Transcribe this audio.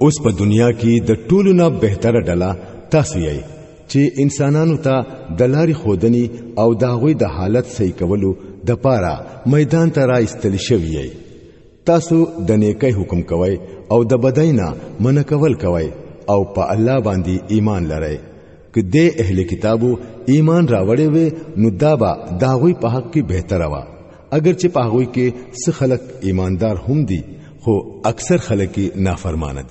اوس په دنیا کې د ټولو نه بهتره ډله تاسو یې چې انسانانو ته د لارې خودنی او د هغوی د حالت صحیح کولو د پاره میدان ته را ایستل شوی یې تاسو د نیکۍ حکم کوئ او د بدۍ نه منع کول کوئ او په الله باندې ایمان لرئ که د اهل کتابو ایمان راوړې وي نو دا به د هغوی په حق کې بهتره وه اگر چې په هغوی کې څه خلک ایماندار هم دي خو اکثر خلک نافرمانه دي